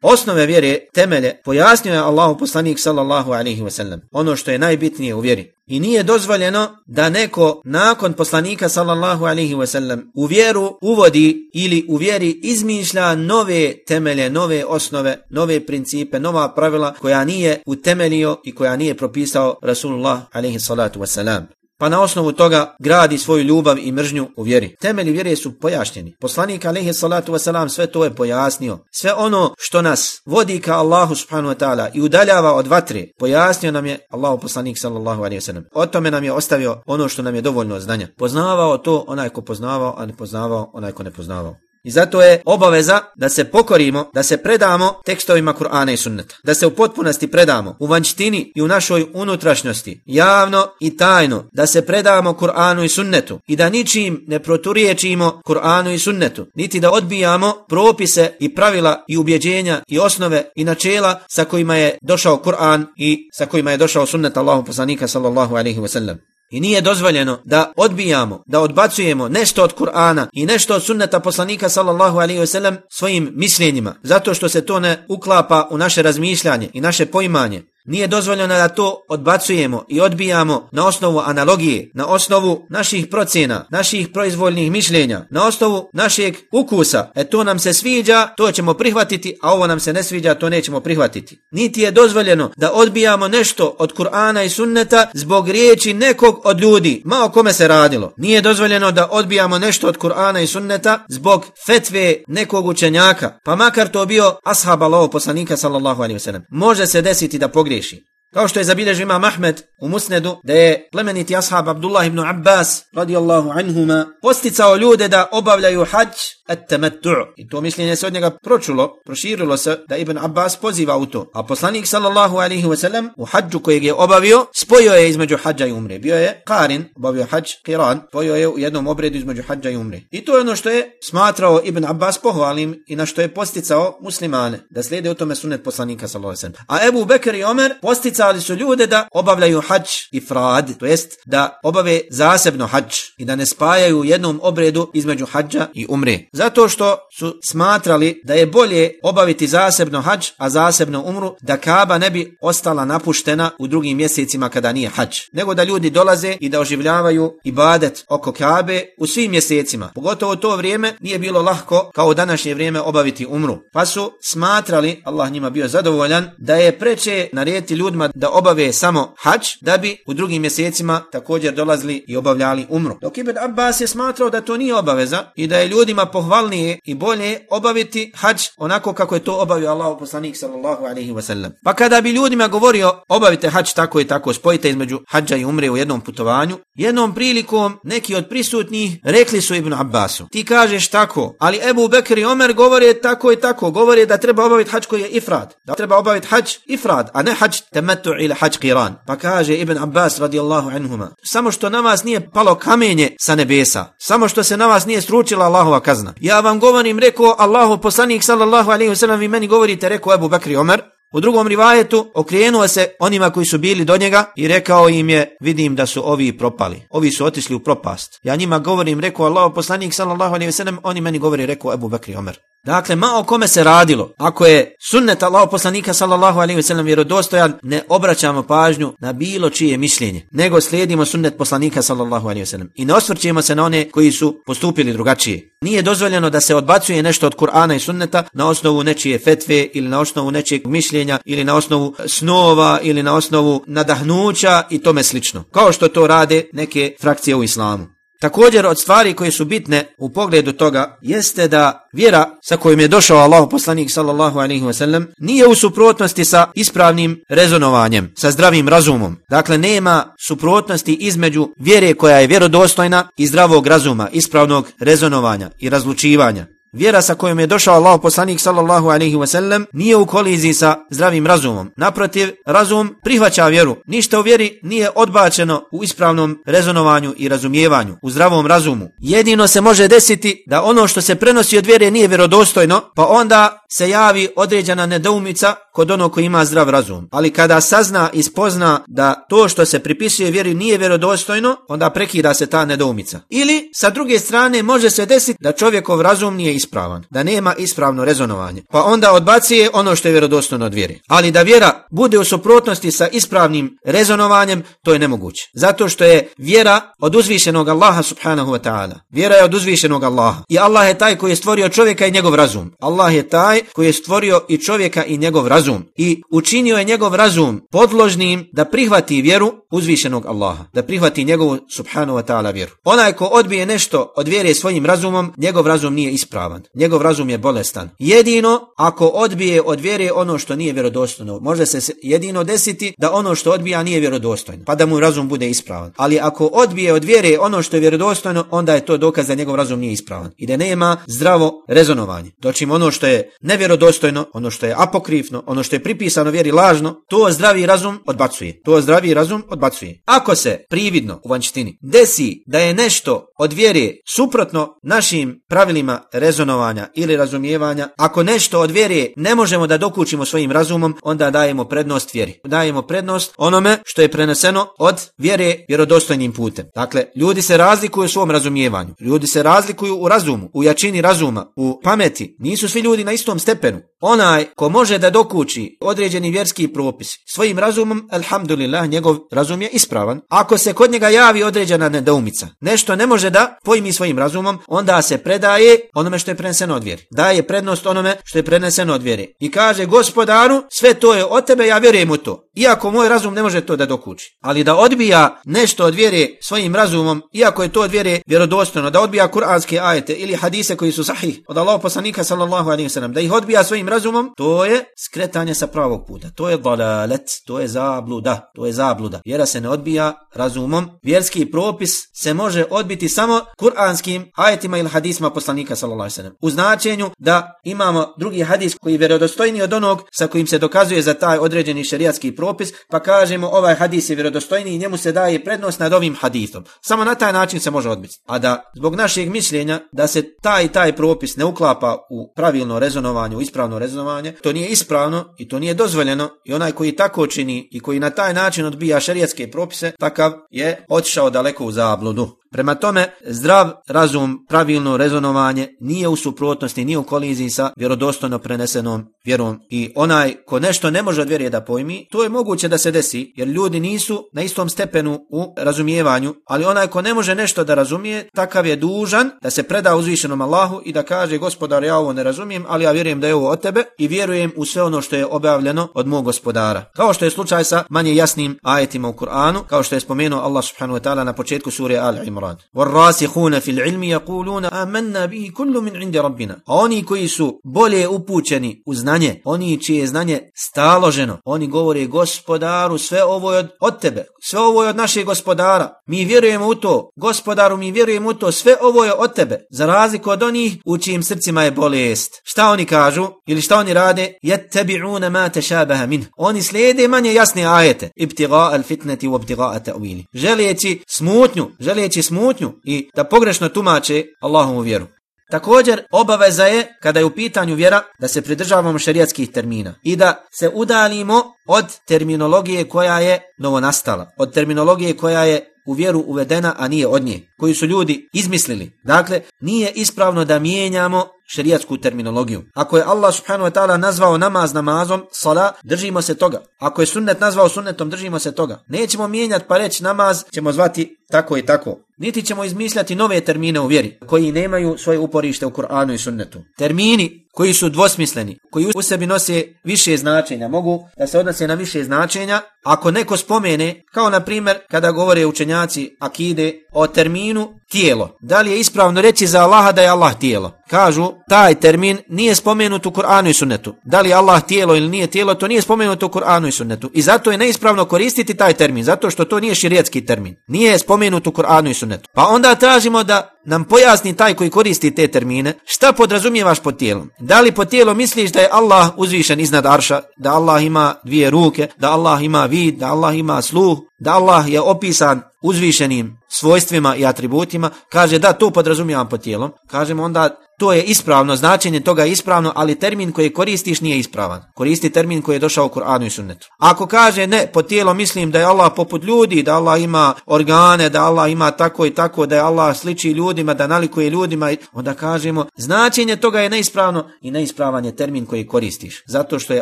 Osnove vjere, temelje, pojasnio je Allahu poslanik sallallahu alaihi wasallam, ono što je najbitnije u vjeri. I nije dozvoljeno da neko nakon poslanika sallallahu alaihi wasallam u vjeru uvodi ili u vjeri izmišlja nove temelje, nove osnove, nove principe, nova pravila koja nije utemelio i koja nije propisao Rasulullah alaihi salatu wasallam pa na osnovu toga gradi svoju ljubav i mržnju u vjeri. Temeli vjere su pojašnjeni. Poslanik alejhi salatu vesselam sve to je pojasnio. Sve ono što nas vodi ka Allahu subhanahu wa ta'ala i udaljava od vatre, pojasnio nam je Allahu poslanik sallallahu alejhi ve sellem. O tome nam je ostavio ono što nam je dovoljno znanja. Poznavao to onaj ko poznavao, a ne poznavao onaj ko ne poznavao. I zato je obaveza da se pokorimo, da se predamo tekstovima Kur'ana i sunneta. Da se u potpunosti predamo u vanjštini i u našoj unutrašnjosti, javno i tajno, da se predamo Kur'anu i sunnetu i da ničim ne proturiječimo Kur'anu i sunnetu, niti da odbijamo propise i pravila i ubjeđenja i osnove i načela sa kojima je došao Kur'an i sa kojima je došao sunnet Allahu poslanika sallallahu alaihi wasallam. I nije dozvoljeno da odbijamo, da odbacujemo nešto od Kur'ana i nešto od sunneta poslanika sallallahu alaihi ve sellem svojim mišljenjima, zato što se to ne uklapa u naše razmišljanje i naše poimanje. Nije dozvoljeno da to odbacujemo i odbijamo na osnovu analogije, na osnovu naših procjena, naših proizvoljnih mišljenja, na osnovu našeg ukusa. E to nam se sviđa, to ćemo prihvatiti, a ovo nam se ne sviđa, to nećemo prihvatiti. Niti je dozvoljeno da odbijamo nešto od Kur'ana i sunneta zbog riječi nekog od ljudi, ma o kome se radilo. Nije dozvoljeno da odbijamo nešto od Kur'ana i sunneta zbog fetve nekog učenjaka, pa makar to bio ashab Allahov poslanika sallallahu alaihi wasallam. Može se desiti da pogriješi pogriješi. Kao što je zabilježio imam Ahmed u Musnedu, da je plemeniti ashab Abdullah ibn Abbas, radijallahu anhuma, posticao ljude da obavljaju hađ et temetu. I to mišljenje se od njega pročulo, proširilo se da Ibn Abbas poziva u to. A poslanik sallallahu alaihi wa sallam u hađu kojeg je obavio, spojio je između hađa i umre. Bio je Karin, obavio hađ, Kiran, spojio je u jednom obredu između hađa i umre. I to je ono što je smatrao Ibn Abbas pohvalim i na što je posticao muslimane, da slijede u tome sunet poslanika sallallahu alaihi wa sallam. A Ebu Bekr i Omer posticali su ljude da obavljaju hađ i frad, to jest da obave zasebno hađ i da ne spajaju u jednom obredu između hađa i umre. Zato što su smatrali da je bolje obaviti zasebno hađ, a zasebno umru, da Kaba ne bi ostala napuštena u drugim mjesecima kada nije hađ. Nego da ljudi dolaze i da oživljavaju ibadet oko Kabe u svim mjesecima. Pogotovo to vrijeme nije bilo lahko kao u današnje vrijeme obaviti umru. Pa su smatrali, Allah njima bio zadovoljan, da je preče narediti ljudima da obave samo hađ, da bi u drugim mjesecima također dolazili i obavljali umru. Dok Ibn Abbas je smatrao da to nije obaveza i da je ljudima pohvalnije i bolje obaviti hađ onako kako je to obavio Allah poslanik sallallahu alaihi wa sallam. Pa kada bi ljudima govorio obavite hađ tako i tako, spojite između hađa i umre u jednom putovanju, jednom prilikom neki od prisutnih rekli su Ibn Abbasu, ti kažeš tako, ali Ebu Bekr i Omer govore tako i tako, govore da treba obaviti hađ koji je ifrad, da treba obaviti hađ ifrad, a ne hađ temetu ili hađ qiran. Pa kaže Ibn Abbas radijallahu anhuma, samo što na vas nije palo kamenje sa nebesa, samo što se na vas nije sručila Allahova kazna. Ja vam govorim, rekao Allahu poslanik sallallahu alaihi wa sallam, vi meni govorite, rekao Ebu Bakri Omer, U drugom rivajetu okrenuo se onima koji su bili do njega i rekao im je, vidim da su ovi propali. Ovi su otišli u propast. Ja njima govorim, rekao Allah poslanik sallallahu alaihi ve sellem, oni meni govori, rekao Ebu Bekri Omer. Dakle, ma o kome se radilo, ako je sunnet Allah poslanika sallallahu alaihi ve sellem vjerodostojan, ne obraćamo pažnju na bilo čije mišljenje, nego slijedimo sunnet poslanika sallallahu alaihi ve sellem i ne osvrćemo se na one koji su postupili drugačije. Nije dozvoljeno da se odbacuje nešto od Kur'ana i sunneta na osnovu nečije fetve ili na osnovu nečijeg mišljenja ili na osnovu snova ili na osnovu nadahnuća i tome slično. Kao što to rade neke frakcije u islamu. Također od stvari koje su bitne u pogledu toga jeste da vjera sa kojom je došao Allah poslanik sallallahu alaihi wasallam nije u suprotnosti sa ispravnim rezonovanjem, sa zdravim razumom. Dakle, nema suprotnosti između vjere koja je vjerodostojna i zdravog razuma, ispravnog rezonovanja i razlučivanja. Vjera sa kojom je došao Allah poslanik sallallahu alaihi wasallam nije u koliziji sa zdravim razumom. Naprotiv, razum prihvaća vjeru. Ništa u vjeri nije odbačeno u ispravnom rezonovanju i razumijevanju, u zdravom razumu. Jedino se može desiti da ono što se prenosi od vjere nije vjerodostojno, pa onda se javi određena nedoumica kod onog koji ima zdrav razum. Ali kada sazna i spozna da to što se pripisuje vjeri nije vjerodostojno, onda prekida se ta nedoumica. Ili, sa druge strane, može se desiti da čovjekov razum nije ispravan, da nema ispravno rezonovanje. Pa onda odbacije ono što je vjerodostojno od vjere. Ali da vjera bude u suprotnosti sa ispravnim rezonovanjem, to je nemoguće. Zato što je vjera od uzvišenog Allaha subhanahu wa ta'ala. Vjera je od uzvišenog Allaha. I Allah je taj koji je stvorio čovjeka i njegov razum. Allah je taj koji je stvorio i čovjeka i njegov razum. I učinio je njegov razum podložnim da prihvati vjeru uzvišenog Allaha. Da prihvati njegovu subhanahu wa ta'ala vjeru. Onaj ko odbije nešto od vjere svojim razumom, njegov razum nije ispravan ispravan. Njegov razum je bolestan. Jedino ako odbije od vjere ono što nije vjerodostojno, može se jedino desiti da ono što odbija nije vjerodostojno, pa da mu razum bude ispravan. Ali ako odbije od vjere ono što je vjerodostojno, onda je to dokaz da njegov razum nije ispravan i da nema zdravo rezonovanje. Dočim ono što je nevjerodostojno, ono što je apokrifno, ono što je pripisano vjeri lažno, to zdravi razum odbacuje. To zdravi razum odbacuje. Ako se prividno u vančtini desi da je nešto od vjere suprotno našim pravilima rezonovanja, razonovanja ili razumijevanja, ako nešto od vjere ne možemo da dokučimo svojim razumom, onda dajemo prednost vjeri. Dajemo prednost onome što je preneseno od vjere vjerodostojnim putem. Dakle, ljudi se razlikuju u svom razumijevanju. Ljudi se razlikuju u razumu, u jačini razuma, u pameti. Nisu svi ljudi na istom stepenu. Onaj ko može da dokuči određeni vjerski propis svojim razumom, alhamdulillah, njegov razum je ispravan. Ako se kod njega javi određena nedoumica, nešto ne može da pojmi svojim razumom, onda se predaje onome što je preneseno od vjeri. Daje prednost onome što je preneseno od vjeri. I kaže gospodaru, sve to je od tebe, ja vjerujem u to. Iako moj razum ne može to da dokuči. Ali da odbija nešto od vjere svojim razumom, iako je to od vjere vjerodostojno, da odbija kuranske ajete ili hadise koji su sahih od Allahog poslanika sallallahu alaihi wasallam, da ih odbija svojim razumom, to je skretanje sa pravog puta. To je dalalet, to je zabluda, to je zabluda. Vjera se ne odbija razumom. Vjerski propis se može odbiti samo kuranskim ajetima ili hadisma poslanika sallallahu alaihi wasallam. U značenju da imamo drugi hadis koji je vjerodostojni od onog sa kojim se dokazuje za taj određeni šerijatski propis, pa kažemo ovaj hadis je vjerodostojni i njemu se daje prednost nad ovim hadisom. Samo na taj način se može odbiti. A da zbog našeg mišljenja da se taj taj propis ne uklapa u pravilno rezonovanje, u ispravno rezonovanje, to nije ispravno i to nije dozvoljeno i onaj koji tako čini i koji na taj način odbija šerijatske propise, takav je otišao daleko u zabludu. Prema tome, zdrav razum, pravilno rezonovanje nije u suprotnosti, nije u koliziji sa vjerodostojno prenesenom vjerom. I onaj ko nešto ne može od vjerije da pojmi, to je moguće da se desi, jer ljudi nisu na istom stepenu u razumijevanju, ali onaj ko ne može nešto da razumije, takav je dužan da se preda uzvišenom Allahu i da kaže gospodar, ja ovo ne razumijem, ali ja vjerujem da je ovo od tebe i vjerujem u sve ono što je objavljeno od mog gospodara. Kao što je slučaj sa manje jasnim ajetima u Kur'anu, kao što je spomenuo Allah subhanahu wa ta'ala na početku sure Al Imran. Imran. والراسخون في العلم يقولون آمنا به كل من عند ربنا. A oni koji su bolje upućeni u znanje, oni čije je znanje staloženo, oni govore gospodaru sve ovo je od, od tebe, sve ovo je od našeg gospodara. Mi vjerujemo u to, gospodaru mi vjerujemo u to, sve ovo je od tebe. Za razliku od onih u čijim srcima je bolest. Šta oni kažu ili šta oni rade? Yattabi'una ma tashabaha min. Oni slijede manje jasne ajete. Ibtiga al fitnati wa ibtiga ta'wili. Želijeći smutnju, želijeći smutnju smutnju i da pogrešno tumače Allahovu vjeru. Također, obaveza je, kada je u pitanju vjera, da se pridržavamo šerijatskih termina i da se udalimo od terminologije koja je novonastala, od terminologije koja je u vjeru uvedena, a nije od nje, koju su ljudi izmislili. Dakle, nije ispravno da mijenjamo šerijatsku terminologiju. Ako je Allah subhanahu wa ta'ala nazvao namaz namazom, sala, držimo se toga. Ako je sunnet nazvao sunnetom, držimo se toga. Nećemo mijenjati pa reći namaz, ćemo zvati tako i tako. Niti ćemo izmišljati nove termine u vjeri, koji nemaju svoje uporište u Kur'anu i sunnetu. Termini koji su dvosmisleni, koji u sebi nose više značenja, mogu da se odnose na više značenja, ako neko spomene, kao na primjer kada govore učenjaci akide o terminu tijelo. Da li je ispravno reći za Allaha da je Allah tijelo? Kažu, taj termin nije spomenut u Kur'anu i sunnetu. Da li je Allah tijelo ili nije tijelo, to nije spomenuto u Kur'anu i sunnetu. I zato je neispravno koristiti taj termin, zato što to nije širijetski termin. Nije spomenut u Kur'anu i sunnetu. Pa onda tražimo da nam pojasni taj koji koristi te termine, šta podrazumijevaš pod tijelom? Da li pod tijelom misliš da je Allah uzvišen iznad arša, da Allah ima dvije ruke, da Allah ima vid, da Allah ima sluh, da Allah je opisan uzvišenim svojstvima i atributima, kaže da to podrazumijevam pod tijelom, kažemo onda to je ispravno, značenje toga je ispravno, ali termin koji koristiš nije ispravan. Koristi termin koji je došao u Kur'anu i sunnetu. Ako kaže ne, po tijelo mislim da je Allah poput ljudi, da Allah ima organe, da Allah ima tako i tako, da je Allah sliči ljudima, da nalikuje ljudima, onda kažemo značenje toga je neispravno i neispravan je termin koji koristiš. Zato što je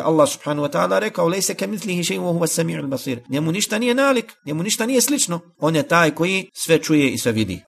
Allah subhanahu wa ta'ala rekao lejse ke mitlihi še'in huwa sami'ul basir. Njemu ništa nije nalik, njemu ništa nije slično. On je taj koji sve čuje i sve vidi.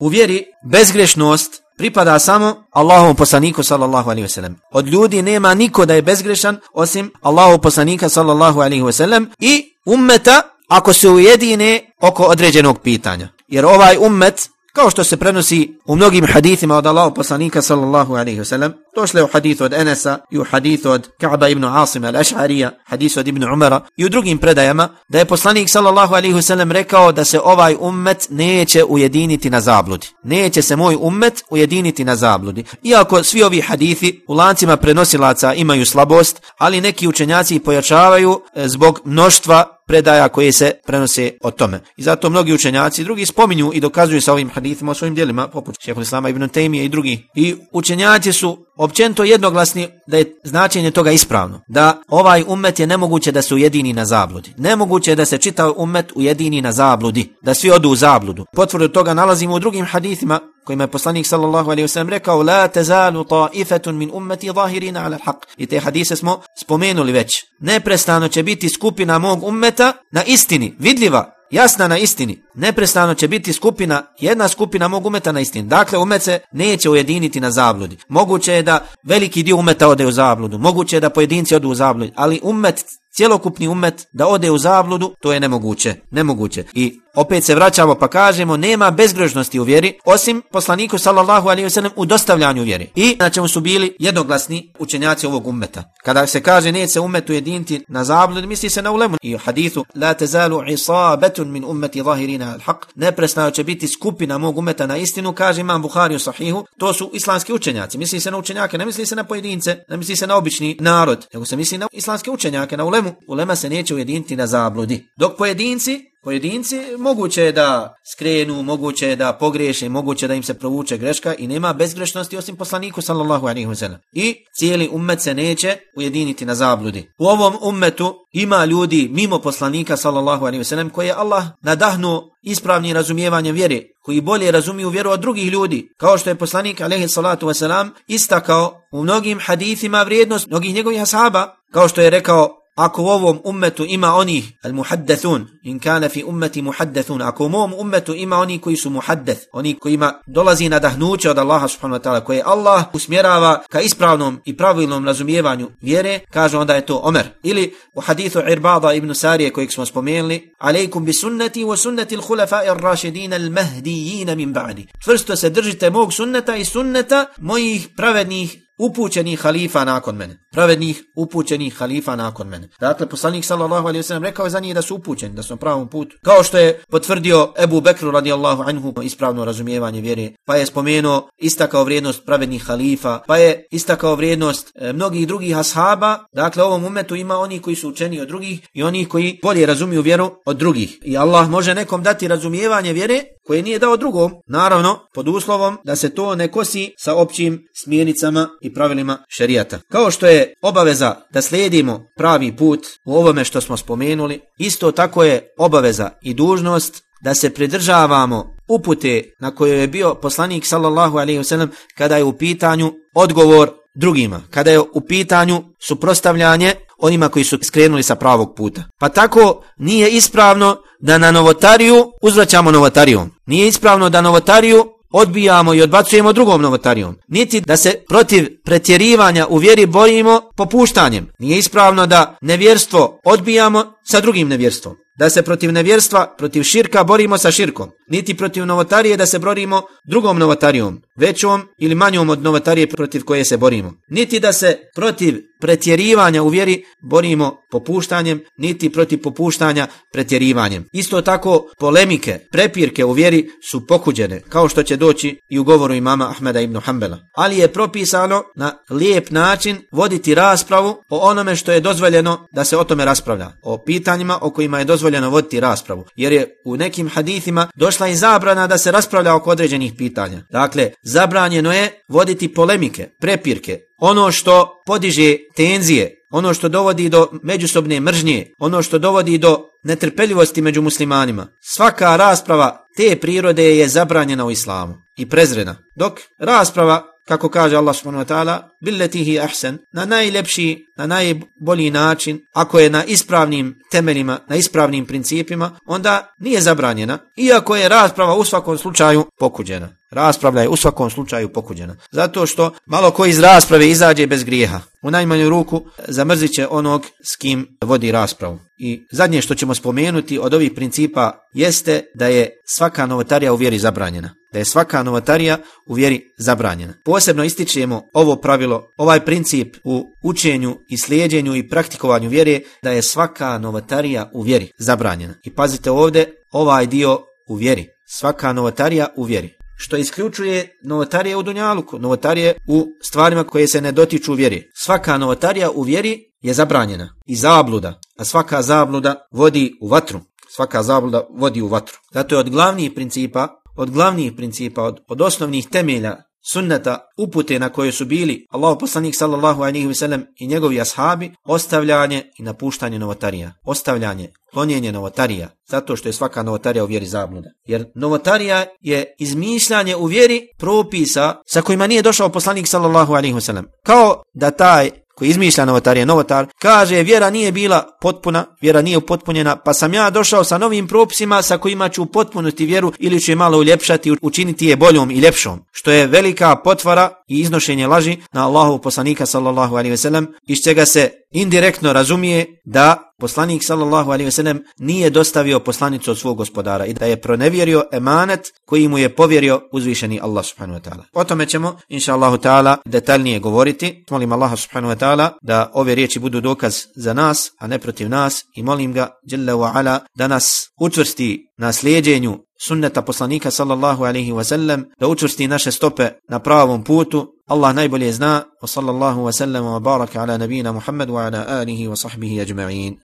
U vjeri bezgrešnost pripada samo Allahovom poslaniku sallallahu alaihi wasallam. Od ljudi nema niko da je bezgrešan osim Allahovog poslanika sallallahu alaihi wasallam i ummeta ako se ujedine oko određenog pitanja. Jer ovaj ummet Kao što se prenosi u mnogim hadithima od Allahu poslanika sallallahu alaihi wasallam, došle u hadithu od Enesa i u hadithu od Ka'ba ibn Asim al-Ash'arija, hadithu od ibn Umara i u drugim predajama, da je poslanik sallallahu alaihi wasallam rekao da se ovaj ummet neće ujediniti na zabludi. Neće se moj ummet ujediniti na zabludi. Iako svi ovi hadithi u lancima prenosilaca imaju slabost, ali neki učenjaci pojačavaju e, zbog mnoštva predaja koje se prenose o tome. I zato mnogi učenjaci drugi spominju i dokazuju sa ovim hadithima o svojim dijelima, poput šehol Islama ibn Tejmije i drugi. I učenjaci su općento jednoglasni da je značenje toga ispravno. Da ovaj ummet je nemoguće da se ujedini na zabludi. Nemoguće je da se čitav ummet ujedini na zabludi. Da svi odu u zabludu. Potvrdu toga nalazimo u drugim hadithima kojima je poslanik sallallahu alejhi ve sellem rekao la tazalu ta'ifatun min ummati zahirin ala al-haq. I te hadise smo spomenuli već. Neprestano će biti skupina mog ummeta na istini, vidljiva, jasna na istini. Neprestano će biti skupina, jedna skupina mog umeta na istini. Dakle, umet se neće ujediniti na zabludi. Moguće je da veliki dio umeta ode u zabludu. Moguće je da pojedinci odu u zabludu. Ali umet cjelokupni umet da ode u zabludu, to je nemoguće, nemoguće. I opet se vraćamo pa kažemo, nema bezgrežnosti u vjeri, osim poslaniku sallallahu alaihi wasallam u dostavljanju vjeri. I na čemu su bili jednoglasni učenjaci ovog ummeta. Kada se kaže neće se umetu jedinti na zabludu, misli se na ulemu. I u hadithu, la tezalu isabetun min ummeti zahirina al haq, Neprestano će biti skupina mog ummeta na istinu, kaže imam Buhari u sahihu, to su islamski učenjaci. Misli se na učenjake, ne misli se na pojedince, ne misli se na obični narod, nego se misli na islamske učenjake, na ulemu ulemu, ulema se neće ujediniti na zabludi. Dok pojedinci, pojedinci moguće je da skrenu, moguće je da pogriješe, moguće da im se provuče greška i nema bezgrešnosti osim poslaniku sallallahu alaihi wa sallam. I cijeli ummet se neće ujediniti na zabludi. U ovom ummetu ima ljudi mimo poslanika sallallahu alaihi wa sallam koje je Allah nadahnuo ispravni razumijevanje vjere, koji bolje razumiju vjeru od drugih ljudi, kao što je poslanik alaihi salatu wasalam istakao u mnogim hadithima vrijednost mnogih njegovih ashaba, kao što je rekao Ako u ovom ummetu ima onih al-muhaddathun, in kana fi ummeti muhaddathun, ako u mom ummetu ima oni koji su muhaddath, oni koji ima dolazi nadahnuće od Allaha subhanahu wa ta'ala, koje Allah usmjerava ka ispravnom i pravilnom razumijevanju vjere, kaže onda je to Omer. Ili u hadithu Irbada ibn Sarije kojeg smo spomenuli, alejkum bi sunnati wa sunnati al-khulafai ar-rašidin al-mahdijin min ba'di. Čvrsto se držite mog sunneta i sunneta mojih pravednih upućenih halifa nakon mene. Pravednih upućenih halifa nakon mene. Dakle, poslanik sallallahu alaihi wasallam rekao je za njih da su upućeni, da su na pravom putu. Kao što je potvrdio Ebu Bekru radijallahu anhu ispravno razumijevanje vjere, pa je spomenuo istakao vrijednost pravednih halifa, pa je istakao vrijednost e, mnogih drugih ashaba. Dakle, ovom umetu ima oni koji su učeni od drugih i oni koji bolje razumiju vjeru od drugih. I Allah može nekom dati razumijevanje vjere koje nije dao drugom, naravno, pod uslovom da se to ne kosi sa općim smjernicama i pravilima šerijata. Kao što je obaveza da slijedimo pravi put u ovome što smo spomenuli, isto tako je obaveza i dužnost da se pridržavamo upute na kojoj je bio poslanik sallallahu alaihi wasallam kada je u pitanju odgovor drugima, kada je u pitanju suprostavljanje onima koji su skrenuli sa pravog puta. Pa tako nije ispravno da na novotariju uzvraćamo novotarijom. Nije ispravno da novotariju odbijamo i odbacujemo drugom novotarijom. Niti da se protiv pretjerivanja u vjeri borimo popuštanjem. Nije ispravno da nevjerstvo odbijamo sa drugim nevjerstvom. Da se protiv nevjerstva, protiv širka borimo sa širkom. Niti protiv novotarije da se borimo drugom novotarijom. Većom ili manjom od novotarije protiv koje se borimo. Niti da se protiv pretjerivanja u vjeri borimo popuštanjem, niti protiv popuštanja pretjerivanjem. Isto tako polemike, prepirke u vjeri su pokuđene, kao što će doći i u govoru imama Ahmeda ibn Hanbala. Ali je propisano na lijep način voditi raspravu o onome što je dozvoljeno da se o tome raspravlja. O pitanjima o kojima je dozvoljeno voditi raspravu. Jer je u nekim hadithima došla i zabrana da se raspravlja oko određenih pitanja. Dakle, zabranjeno je voditi polemike, prepirke, ono što podiže tenzije, ono što dovodi do međusobne mržnje, ono što dovodi do netrpeljivosti među muslimanima. Svaka rasprava te prirode je zabranjena u islamu i prezrena. Dok rasprava kako kaže Allah subhanahu wa ta'ala, billetihi ahsan, na najlepši, na najbolji način, ako je na ispravnim temeljima, na ispravnim principima, onda nije zabranjena, iako je rasprava u svakom slučaju pokuđena. Raspravlja je u svakom slučaju pokuđena. Zato što malo ko iz rasprave izađe bez grijeha. U najmanju ruku zamrzit će onog s kim vodi raspravu. I zadnje što ćemo spomenuti od ovih principa jeste da je svaka novotarija u vjeri zabranjena. Da je svaka novotarija u vjeri zabranjena. Posebno ističemo ovo pravilo, ovaj princip u učenju i slijedjenju i praktikovanju vjere, da je svaka novotarija u vjeri zabranjena. I pazite ovdje ovaj dio u vjeri. Svaka novotarija u vjeri što isključuje novotarije u dunjaluku, novotarije u stvarima koje se ne dotiču vjeri. Svaka novotarija u vjeri je zabranjena i zabluda, a svaka zabluda vodi u vatru. Svaka zabluda vodi u vatru. Zato je od glavnih principa, od glavnih principa, od, od osnovnih temelja sunneta upute na koje su bili Allahu poslanik sallallahu alejhi ve sellem i njegovi ashabi ostavljanje i napuštanje novotarija. Ostavljanje, klonjenje novotarija zato što je svaka novotarija u vjeri zabluda. Jer novotarija je izmišljanje u vjeri propisa sa kojima nije došao poslanik sallallahu alejhi ve sellem kao da taj koji izmišlja novotar je novotar, kaže vjera nije bila potpuna, vjera nije upotpunjena, pa sam ja došao sa novim propisima sa kojima ću upotpunuti vjeru ili ću je malo uljepšati, učiniti je boljom i ljepšom, što je velika potvara i iznošenje laži na Allahu poslanika sallallahu alaihi ve sellem, iz čega se indirektno razumije da poslanik sallallahu alejhi ve sellem nije dostavio poslanicu od svog gospodara i da je pronevjerio emanet koji mu je povjerio uzvišeni Allah subhanahu wa taala. O tome ćemo inshallah taala detaljnije govoriti. Molim Allah subhanahu wa taala da ove riječi budu dokaz za nas, a ne protiv nas i molim ga Jalla wa ala da nas učvrsti na slijedjenju sunneta poslanika sallallahu alaihi wa sallam, da učvrsti naše stope na pravom putu. Allah najbolje zna. Wa sallallahu wa sallam wa baraka ala nabina Muhammad wa ala alihi wa sahbihi ajma'in.